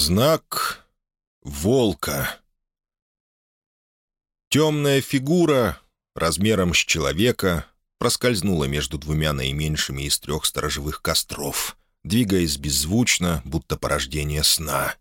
Знак волка. Темная фигура, размером с человека, проскользнула между двумя наименьшими из трех сторожевых костров, двигаясь беззвучно, будто порождение сна.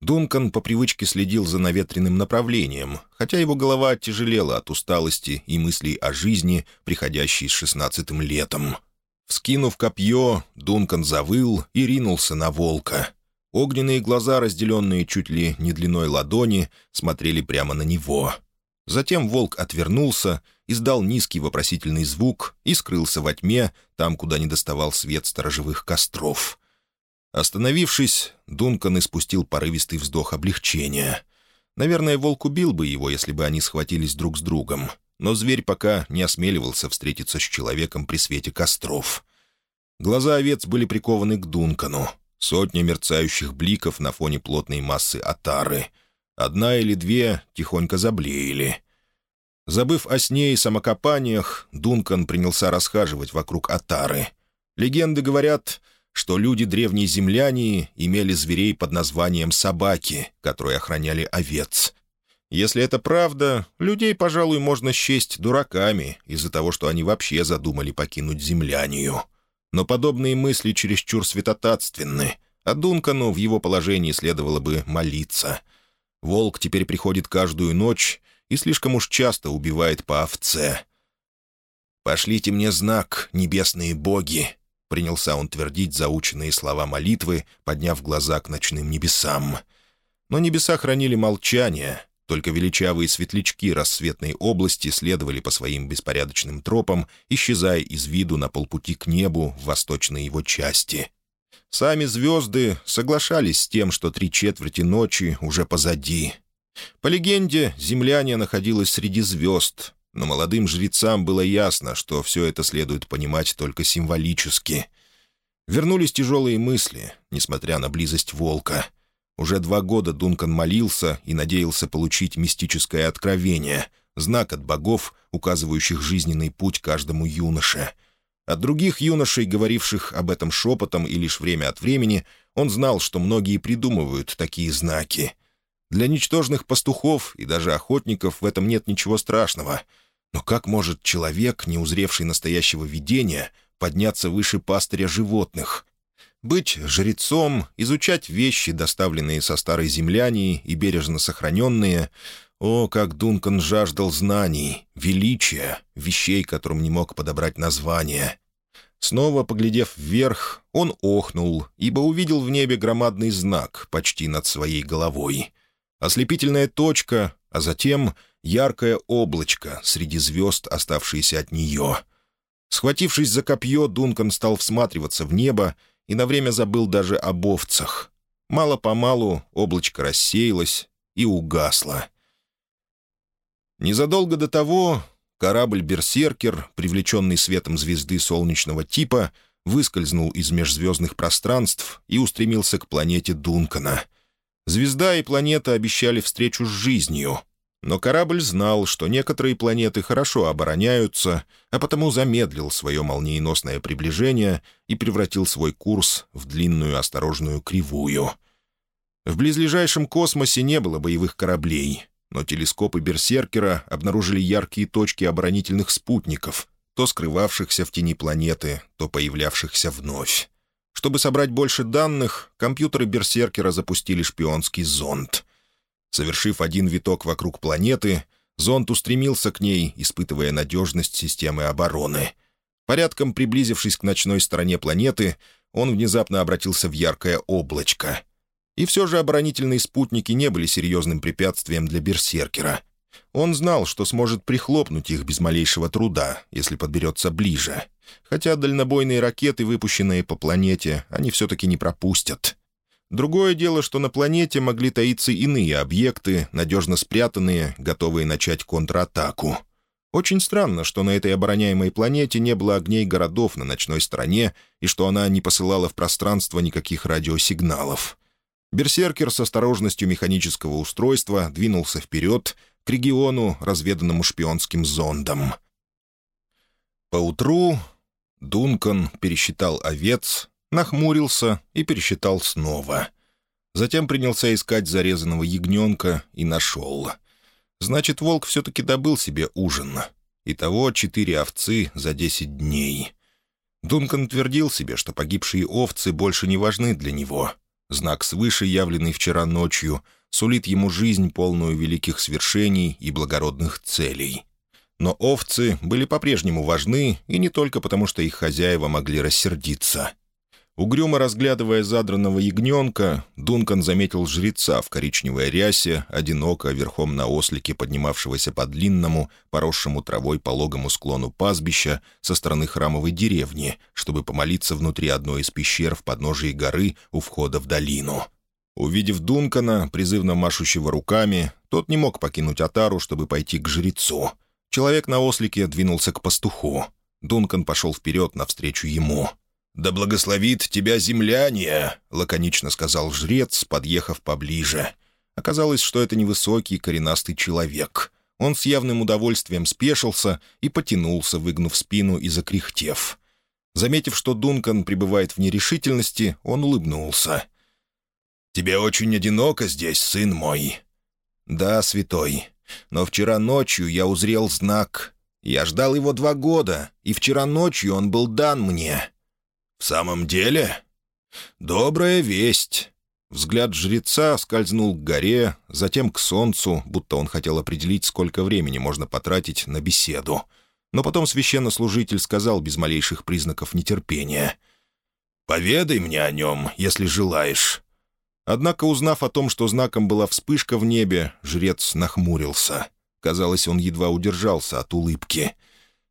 Дункан по привычке следил за наветренным направлением, хотя его голова тяжелела от усталости и мыслей о жизни, приходящей с шестнадцатым летом. Вскинув копье, Дункан завыл и ринулся на волка — Огненные глаза, разделенные чуть ли не длиной ладони, смотрели прямо на него. Затем волк отвернулся, издал низкий вопросительный звук и скрылся во тьме, там, куда не доставал свет сторожевых костров. Остановившись, Дункан испустил порывистый вздох облегчения. Наверное, волк убил бы его, если бы они схватились друг с другом, но зверь пока не осмеливался встретиться с человеком при свете костров. Глаза овец были прикованы к Дункану — Сотни мерцающих бликов на фоне плотной массы отары. Одна или две тихонько заблеяли. Забыв о сне и самокопаниях, Дункан принялся расхаживать вокруг отары. Легенды говорят, что люди древней земляне имели зверей под названием собаки, которые охраняли овец. Если это правда, людей, пожалуй, можно счесть дураками из-за того, что они вообще задумали покинуть землянию. Но подобные мысли чересчур святотатственны, а Дункану в его положении следовало бы молиться. Волк теперь приходит каждую ночь и слишком уж часто убивает по овце. «Пошлите мне знак, небесные боги!» — принялся он твердить заученные слова молитвы, подняв глаза к ночным небесам. Но небеса хранили молчание — только величавые светлячки рассветной области следовали по своим беспорядочным тропам, исчезая из виду на полпути к небу в восточной его части. Сами звезды соглашались с тем, что три четверти ночи уже позади. По легенде, земляне находилась среди звезд, но молодым жрецам было ясно, что все это следует понимать только символически. Вернулись тяжелые мысли, несмотря на близость волка — уже два года Дункан молился и надеялся получить мистическое откровение, знак от богов, указывающих жизненный путь каждому юноше. От других юношей, говоривших об этом шепотом и лишь время от времени, он знал, что многие придумывают такие знаки. Для ничтожных пастухов и даже охотников в этом нет ничего страшного. Но как может человек, не узревший настоящего видения, подняться выше пастыря животных? Быть жрецом, изучать вещи, доставленные со старой земляни и бережно сохраненные. О, как Дункан жаждал знаний, величия, вещей, которым не мог подобрать название. Снова поглядев вверх, он охнул, ибо увидел в небе громадный знак почти над своей головой. Ослепительная точка, а затем яркое облачко среди звезд, оставшиеся от нее. Схватившись за копье, Дункан стал всматриваться в небо, и на время забыл даже об овцах. Мало-помалу облачко рассеялось и угасло. Незадолго до того корабль «Берсеркер», привлеченный светом звезды солнечного типа, выскользнул из межзвездных пространств и устремился к планете Дункана. Звезда и планета обещали встречу с жизнью — но корабль знал, что некоторые планеты хорошо обороняются, а потому замедлил свое молниеносное приближение и превратил свой курс в длинную осторожную кривую. В близлежащем космосе не было боевых кораблей, но телескопы Берсеркера обнаружили яркие точки оборонительных спутников, то скрывавшихся в тени планеты, то появлявшихся вновь. Чтобы собрать больше данных, компьютеры Берсеркера запустили шпионский зонд — Совершив один виток вокруг планеты, зонд устремился к ней, испытывая надежность системы обороны. Порядком приблизившись к ночной стороне планеты, он внезапно обратился в яркое облачко. И все же оборонительные спутники не были серьезным препятствием для берсеркера. Он знал, что сможет прихлопнуть их без малейшего труда, если подберется ближе. Хотя дальнобойные ракеты, выпущенные по планете, они все-таки не пропустят. Другое дело, что на планете могли таиться иные объекты, надежно спрятанные, готовые начать контратаку. Очень странно, что на этой обороняемой планете не было огней городов на ночной стороне и что она не посылала в пространство никаких радиосигналов. Берсеркер с осторожностью механического устройства двинулся вперед к региону, разведанному шпионским зондом. Поутру Дункан пересчитал овец, нахмурился и пересчитал снова. Затем принялся искать зарезанного ягненка и нашел. Значит, волк все-таки добыл себе ужин. Итого четыре овцы за десять дней. Дункан твердил себе, что погибшие овцы больше не важны для него. Знак свыше, явленный вчера ночью, сулит ему жизнь, полную великих свершений и благородных целей. Но овцы были по-прежнему важны, и не только потому, что их хозяева могли рассердиться. Угрюмо разглядывая задранного ягненка, Дункан заметил жреца в коричневой рясе, одиноко, верхом на ослике, поднимавшегося по длинному, поросшему травой пологому склону пастбища со стороны храмовой деревни, чтобы помолиться внутри одной из пещер в подножии горы у входа в долину. Увидев Дункана, призывно машущего руками, тот не мог покинуть Атару, чтобы пойти к жрецу. Человек на ослике двинулся к пастуху. Дункан пошел вперед навстречу ему — «Да благословит тебя земляне!» — лаконично сказал жрец, подъехав поближе. Оказалось, что это невысокий коренастый человек. Он с явным удовольствием спешился и потянулся, выгнув спину и закряхтев. Заметив, что Дункан пребывает в нерешительности, он улыбнулся. «Тебе очень одиноко здесь, сын мой». «Да, святой. Но вчера ночью я узрел знак. Я ждал его два года, и вчера ночью он был дан мне. «В самом деле? Добрая весть». Взгляд жреца скользнул к горе, затем к солнцу, будто он хотел определить, сколько времени можно потратить на беседу. Но потом священнослужитель сказал без малейших признаков нетерпения. «Поведай мне о нем, если желаешь». Однако, узнав о том, что знаком была вспышка в небе, жрец нахмурился. Казалось, он едва удержался от улыбки.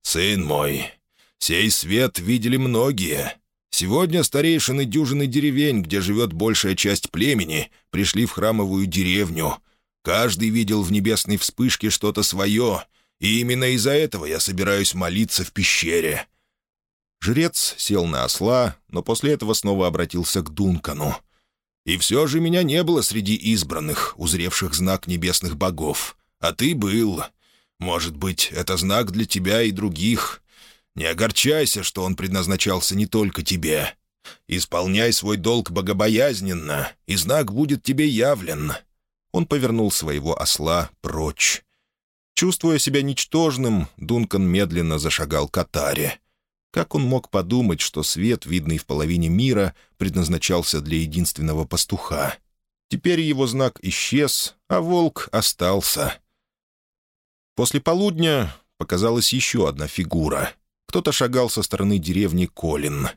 «Сын мой, сей свет видели многие, Сегодня старейшины дюжины деревень, где живет большая часть племени, пришли в храмовую деревню. Каждый видел в небесной вспышке что-то свое, и именно из-за этого я собираюсь молиться в пещере». Жрец сел на осла, но после этого снова обратился к Дункану. «И все же меня не было среди избранных, узревших знак небесных богов. А ты был. Может быть, это знак для тебя и других. Не огорчайся, что он предназначался не только тебе. Исполняй свой долг богобоязненно, и знак будет тебе явлен». Он повернул своего осла прочь. Чувствуя себя ничтожным, Дункан медленно зашагал к Атаре. Как он мог подумать, что свет, видный в половине мира, предназначался для единственного пастуха? Теперь его знак исчез, а волк остался. После полудня показалась еще одна фигура — кто-то шагал со стороны деревни Колин.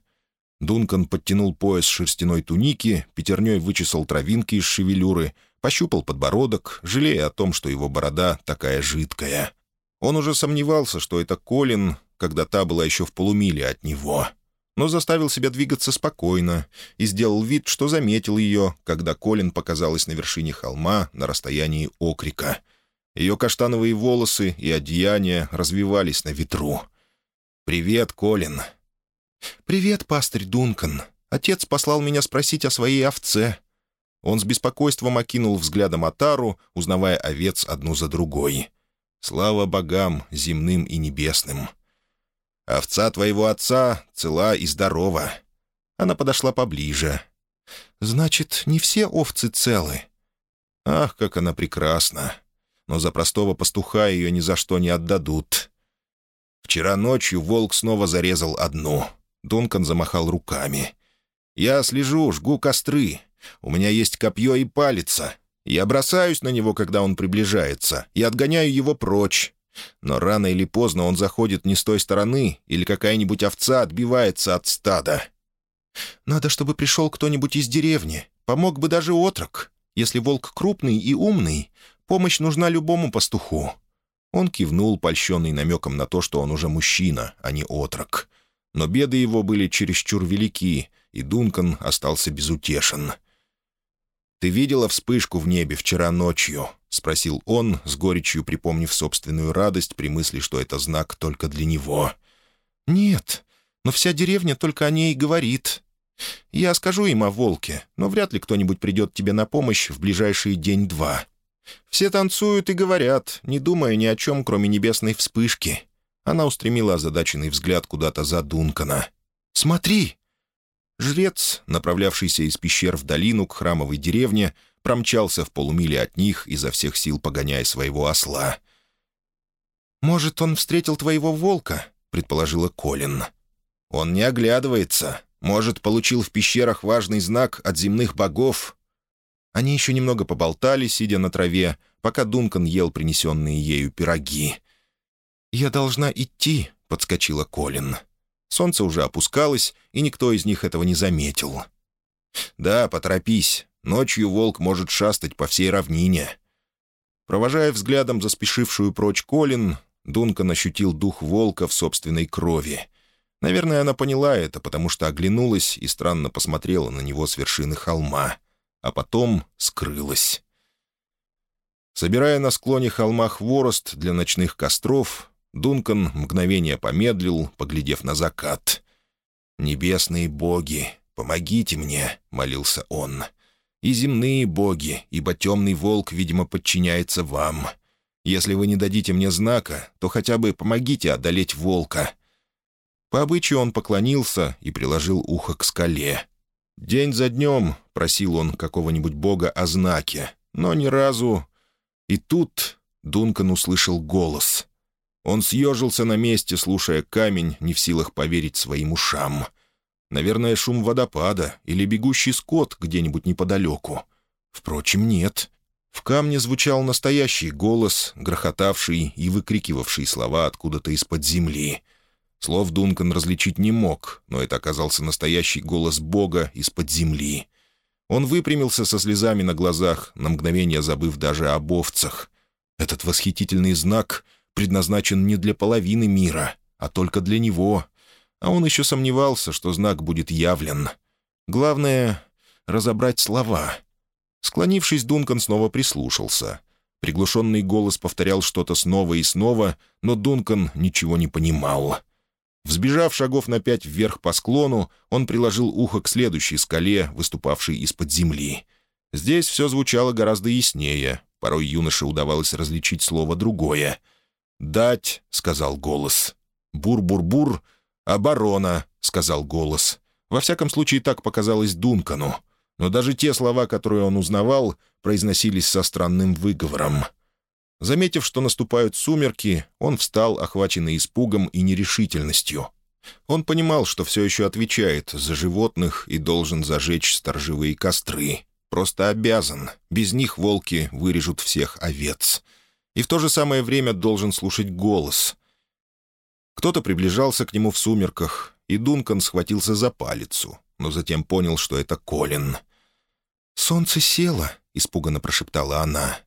Дункан подтянул пояс шерстяной туники, пятерней вычесал травинки из шевелюры, пощупал подбородок, жалея о том, что его борода такая жидкая. Он уже сомневался, что это Колин, когда та была еще в полумиле от него. Но заставил себя двигаться спокойно и сделал вид, что заметил ее, когда Колин показалась на вершине холма на расстоянии окрика. Ее каштановые волосы и одеяния развивались на ветру — «Привет, Колин». «Привет, пастырь Дункан. Отец послал меня спросить о своей овце». Он с беспокойством окинул взглядом Атару, узнавая овец одну за другой. «Слава богам, земным и небесным». «Овца твоего отца цела и здорова». Она подошла поближе. «Значит, не все овцы целы?» «Ах, как она прекрасна! Но за простого пастуха ее ни за что не отдадут. Вчера ночью волк снова зарезал одну. Дункан замахал руками. «Я слежу, жгу костры. У меня есть копье и палица. Я бросаюсь на него, когда он приближается, и отгоняю его прочь. Но рано или поздно он заходит не с той стороны, или какая-нибудь овца отбивается от стада. Надо, чтобы пришел кто-нибудь из деревни. Помог бы даже отрок. Если волк крупный и умный, помощь нужна любому пастуху. Он кивнул, польщенный намеком на то, что он уже мужчина, а не отрок. Но беды его были чересчур велики, и Дункан остался безутешен. «Ты видела вспышку в небе вчера ночью?» — спросил он, с горечью припомнив собственную радость при мысли, что это знак только для него. «Нет, но вся деревня только о ней и говорит. Я скажу им о волке, но вряд ли кто-нибудь придет тебе на помощь в ближайшие день-два. Все танцуют и говорят, не думая ни о чем, кроме небесной вспышки. Она устремила озадаченный взгляд куда-то за Дункана. «Смотри!» Жрец, направлявшийся из пещер в долину к храмовой деревне, промчался в полумиле от них, изо всех сил погоняя своего осла. «Может, он встретил твоего волка?» — предположила Колин. «Он не оглядывается. Может, получил в пещерах важный знак от земных богов?» Они еще немного поболтали, сидя на траве, пока Дункан ел принесенные ею пироги. «Я должна идти», — подскочила Колин. Солнце уже опускалось, и никто из них этого не заметил. «Да, поторопись. Ночью волк может шастать по всей равнине». Провожая взглядом заспешившую прочь Колин, Дункан ощутил дух волка в собственной крови. Наверное, она поняла это, потому что оглянулась и странно посмотрела на него с вершины холма, а потом скрылась. Собирая на склоне холма хворост для ночных костров, Дункан мгновение помедлил, поглядев на закат. «Небесные боги, помогите мне», — молился он. «И земные боги, ибо темный волк, видимо, подчиняется вам. Если вы не дадите мне знака, то хотя бы помогите одолеть волка». По обычаю он поклонился и приложил ухо к скале. День за днем просил он какого-нибудь бога о знаке, но ни разу... И тут Дункан услышал голос — он съежился на месте, слушая камень, не в силах поверить своим ушам. Наверное, шум водопада или бегущий скот где-нибудь неподалеку. Впрочем, нет. В камне звучал настоящий голос, грохотавший и выкрикивавший слова откуда-то из-под земли. Слов Дункан различить не мог, но это оказался настоящий голос Бога из-под земли. Он выпрямился со слезами на глазах, на мгновение забыв даже об овцах. Этот восхитительный знак предназначен не для половины мира, а только для него. А он еще сомневался, что знак будет явлен. Главное — разобрать слова. Склонившись, Дункан снова прислушался. Приглушенный голос повторял что-то снова и снова, но Дункан ничего не понимал. Взбежав шагов на пять вверх по склону, он приложил ухо к следующей скале, выступавшей из-под земли. Здесь все звучало гораздо яснее. Порой юноше удавалось различить слово другое — «Дать», — сказал голос. «Бур-бур-бур, оборона», — сказал голос. Во всяком случае, так показалось Дункану. Но даже те слова, которые он узнавал, произносились со странным выговором. Заметив, что наступают сумерки, он встал, охваченный испугом и нерешительностью. Он понимал, что все еще отвечает за животных и должен зажечь сторожевые костры. Просто обязан. Без них волки вырежут всех овец и в то же самое время должен слушать голос. Кто-то приближался к нему в сумерках, и Дункан схватился за палицу, но затем понял, что это Колин. «Солнце село», — испуганно прошептала она.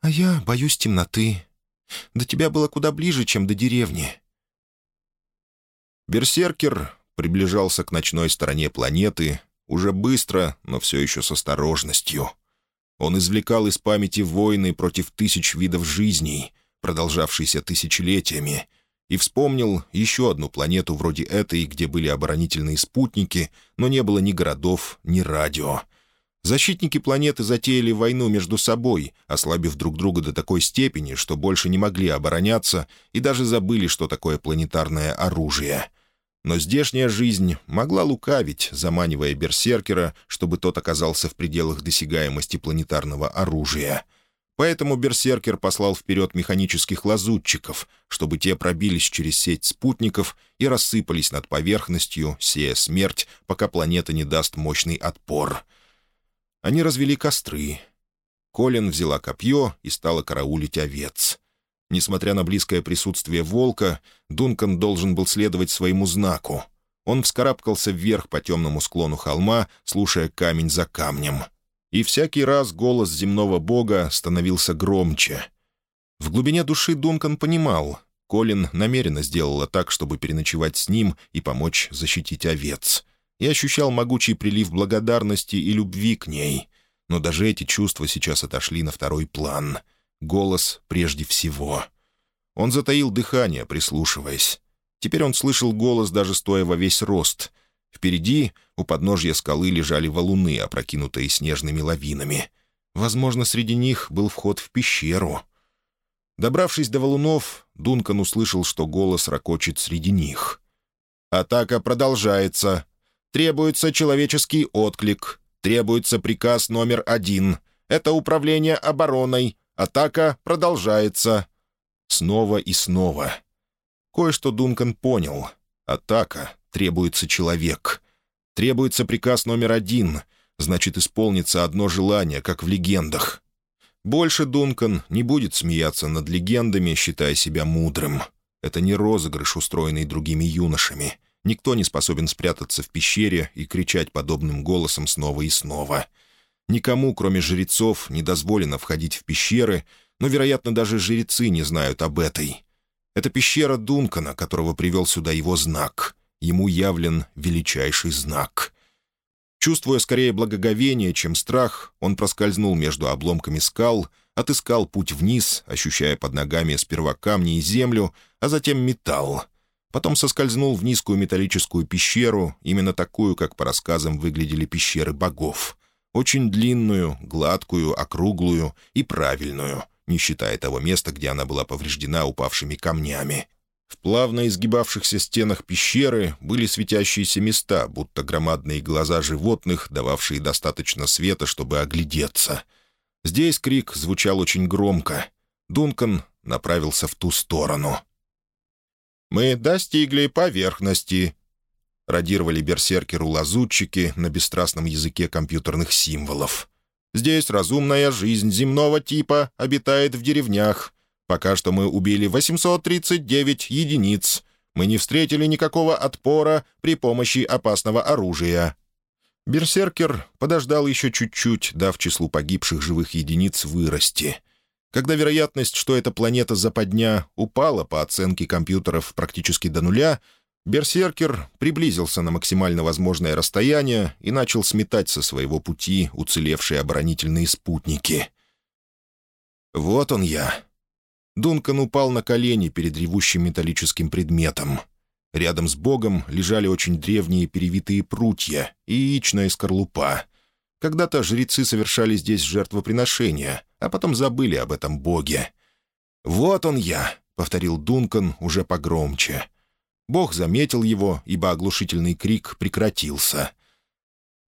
«А я боюсь темноты. До тебя было куда ближе, чем до деревни». Берсеркер приближался к ночной стороне планеты уже быстро, но все еще с осторожностью — он извлекал из памяти войны против тысяч видов жизней, продолжавшиеся тысячелетиями, и вспомнил еще одну планету вроде этой, где были оборонительные спутники, но не было ни городов, ни радио. Защитники планеты затеяли войну между собой, ослабив друг друга до такой степени, что больше не могли обороняться и даже забыли, что такое планетарное оружие — но здешняя жизнь могла лукавить, заманивая берсеркера, чтобы тот оказался в пределах досягаемости планетарного оружия. Поэтому берсеркер послал вперед механических лазутчиков, чтобы те пробились через сеть спутников и рассыпались над поверхностью, сея смерть, пока планета не даст мощный отпор. Они развели костры. Колин взяла копье и стала караулить овец. Несмотря на близкое присутствие волка, Дункан должен был следовать своему знаку. Он вскарабкался вверх по темному склону холма, слушая камень за камнем. И всякий раз голос земного бога становился громче. В глубине души Дункан понимал, Колин намеренно сделала так, чтобы переночевать с ним и помочь защитить овец. И ощущал могучий прилив благодарности и любви к ней. Но даже эти чувства сейчас отошли на второй план — Голос прежде всего. Он затаил дыхание, прислушиваясь. Теперь он слышал голос, даже стоя во весь рост. Впереди, у подножья скалы, лежали валуны, опрокинутые снежными лавинами. Возможно, среди них был вход в пещеру. Добравшись до валунов, Дункан услышал, что голос ракочет среди них. «Атака продолжается. Требуется человеческий отклик. Требуется приказ номер один. Это управление обороной. Атака продолжается. Снова и снова. Кое-что Дункан понял. Атака. Требуется человек. Требуется приказ номер один. Значит, исполнится одно желание, как в легендах. Больше Дункан не будет смеяться над легендами, считая себя мудрым. Это не розыгрыш, устроенный другими юношами. Никто не способен спрятаться в пещере и кричать подобным голосом снова и снова. Никому, кроме жрецов, не дозволено входить в пещеры, но, вероятно, даже жрецы не знают об этой. Это пещера Дункана, которого привел сюда его знак. Ему явлен величайший знак. Чувствуя скорее благоговение, чем страх, он проскользнул между обломками скал, отыскал путь вниз, ощущая под ногами сперва камни и землю, а затем металл. Потом соскользнул в низкую металлическую пещеру, именно такую, как по рассказам выглядели пещеры богов. Очень длинную, гладкую, округлую и правильную, не считая того места, где она была повреждена упавшими камнями. В плавно изгибавшихся стенах пещеры были светящиеся места, будто громадные глаза животных, дававшие достаточно света, чтобы оглядеться. Здесь крик звучал очень громко. Дункан направился в ту сторону. «Мы достигли поверхности», — радировали берсеркеру-лазутчики на бесстрастном языке компьютерных символов. «Здесь разумная жизнь земного типа обитает в деревнях. Пока что мы убили 839 единиц. Мы не встретили никакого отпора при помощи опасного оружия». Берсеркер подождал еще чуть-чуть, дав числу погибших живых единиц вырасти — когда вероятность, что эта планета западня, упала по оценке компьютеров практически до нуля, Берсеркер приблизился на максимально возможное расстояние и начал сметать со своего пути уцелевшие оборонительные спутники. «Вот он я». Дункан упал на колени перед ревущим металлическим предметом. Рядом с Богом лежали очень древние перевитые прутья и яичная скорлупа. Когда-то жрецы совершали здесь жертвоприношения, а потом забыли об этом боге. «Вот он я», — повторил Дункан уже погромче. Бог заметил его, ибо оглушительный крик прекратился.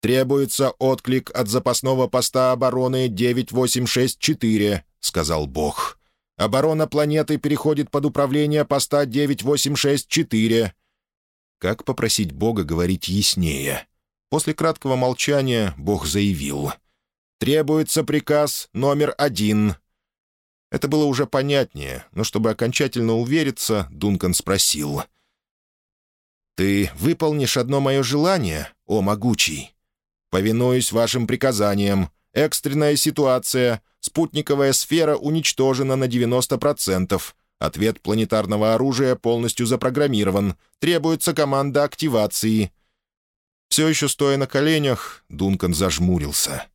«Требуется отклик от запасного поста обороны 9864», — сказал Бог. «Оборона планеты переходит под управление поста 9864». Как попросить Бога говорить яснее? После краткого молчания Бог заявил. «Требуется приказ номер один». Это было уже понятнее, но чтобы окончательно увериться, Дункан спросил. «Ты выполнишь одно мое желание, о могучий?» «Повинуюсь вашим приказаниям. Экстренная ситуация. Спутниковая сфера уничтожена на 90%. Ответ планетарного оружия полностью запрограммирован. Требуется команда активации. Все еще стоя на коленях, Дункан зажмурился.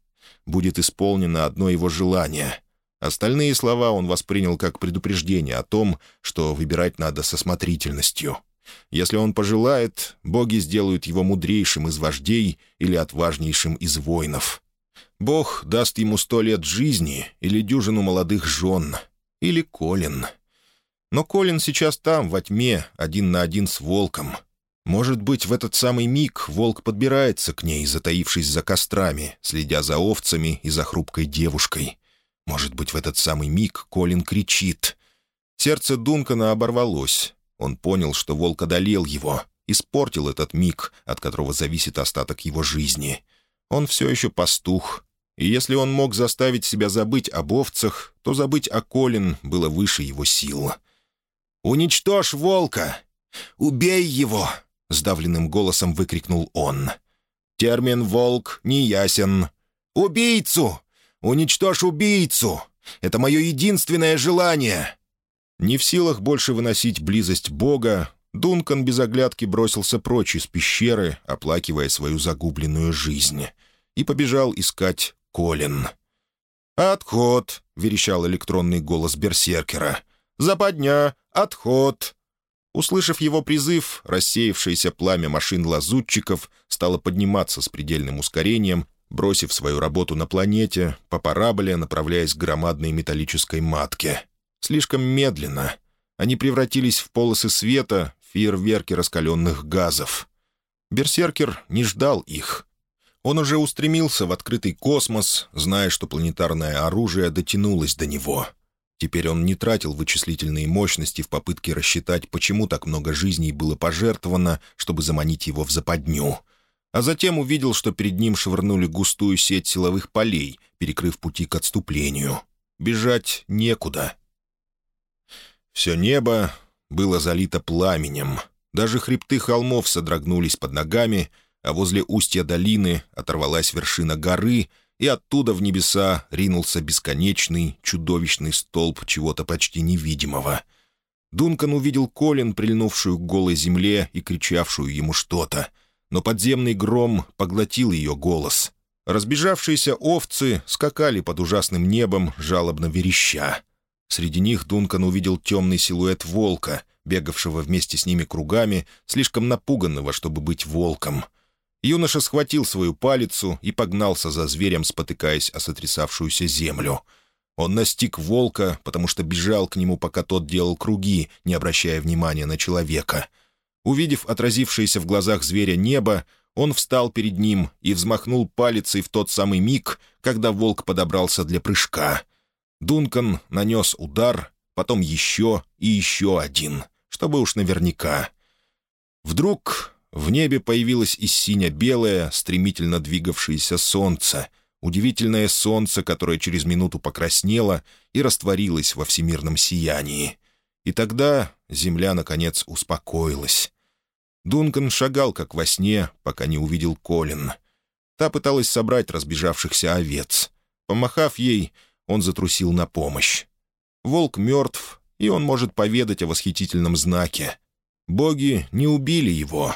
Будет исполнено одно его желание. Остальные слова он воспринял как предупреждение о том, что выбирать надо со смотрительностью. Если он пожелает, боги сделают его мудрейшим из вождей или отважнейшим из воинов. Бог даст ему сто лет жизни или дюжину молодых жен, или Колин. Но Колин сейчас там, во тьме, один на один с волком, может быть, в этот самый миг волк подбирается к ней, затаившись за кострами, следя за овцами и за хрупкой девушкой. Может быть, в этот самый миг Колин кричит. Сердце Дункана оборвалось. Он понял, что волк одолел его, испортил этот миг, от которого зависит остаток его жизни. Он все еще пастух, и если он мог заставить себя забыть об овцах, то забыть о Колин было выше его сил. «Уничтожь волка! Убей его!» — сдавленным голосом выкрикнул он. «Термин «волк» неясен. Убийцу! Уничтожь убийцу! Это мое единственное желание!» Не в силах больше выносить близость Бога, Дункан без оглядки бросился прочь из пещеры, оплакивая свою загубленную жизнь, и побежал искать Колин. «Отход!» — верещал электронный голос берсеркера. «Западня! Отход!» Услышав его призыв, рассеявшееся пламя машин лазутчиков стало подниматься с предельным ускорением, бросив свою работу на планете, по параболе направляясь к громадной металлической матке. Слишком медленно. Они превратились в полосы света, фейерверки раскаленных газов. Берсеркер не ждал их. Он уже устремился в открытый космос, зная, что планетарное оружие дотянулось до него. Теперь он не тратил вычислительные мощности в попытке рассчитать, почему так много жизней было пожертвовано, чтобы заманить его в западню. А затем увидел, что перед ним швырнули густую сеть силовых полей, перекрыв пути к отступлению. Бежать некуда. Все небо было залито пламенем. Даже хребты холмов содрогнулись под ногами, а возле устья долины оторвалась вершина горы, и оттуда в небеса ринулся бесконечный, чудовищный столб чего-то почти невидимого. Дункан увидел Колин, прильнувшую к голой земле и кричавшую ему что-то, но подземный гром поглотил ее голос. Разбежавшиеся овцы скакали под ужасным небом, жалобно вереща. Среди них Дункан увидел темный силуэт волка, бегавшего вместе с ними кругами, слишком напуганного, чтобы быть волком. Юноша схватил свою палицу и погнался за зверем, спотыкаясь о сотрясавшуюся землю. Он настиг волка, потому что бежал к нему, пока тот делал круги, не обращая внимания на человека. Увидев отразившееся в глазах зверя небо, он встал перед ним и взмахнул палицей в тот самый миг, когда волк подобрался для прыжка — Дункан нанес удар, потом еще и еще один, чтобы уж наверняка. Вдруг в небе появилось и сине-белое, стремительно двигавшееся солнце, удивительное солнце, которое через минуту покраснело и растворилось во всемирном сиянии. И тогда земля, наконец, успокоилась. Дункан шагал, как во сне, пока не увидел Колин. Та пыталась собрать разбежавшихся овец. Помахав ей, он затрусил на помощь. Волк мертв, и он может поведать о восхитительном знаке. Боги не убили его,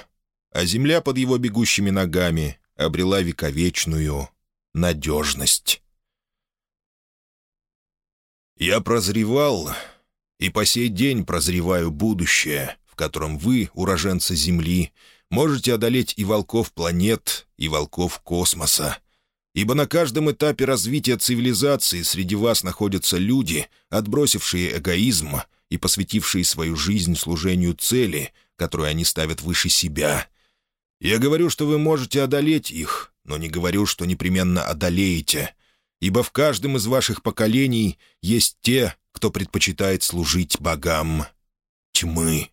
а земля под его бегущими ногами обрела вековечную надежность. «Я прозревал, и по сей день прозреваю будущее, в котором вы, уроженцы Земли, можете одолеть и волков планет, и волков космоса, ибо на каждом этапе развития цивилизации среди вас находятся люди, отбросившие эгоизм и посвятившие свою жизнь служению цели, которую они ставят выше себя. Я говорю, что вы можете одолеть их, но не говорю, что непременно одолеете, ибо в каждом из ваших поколений есть те, кто предпочитает служить богам тьмы».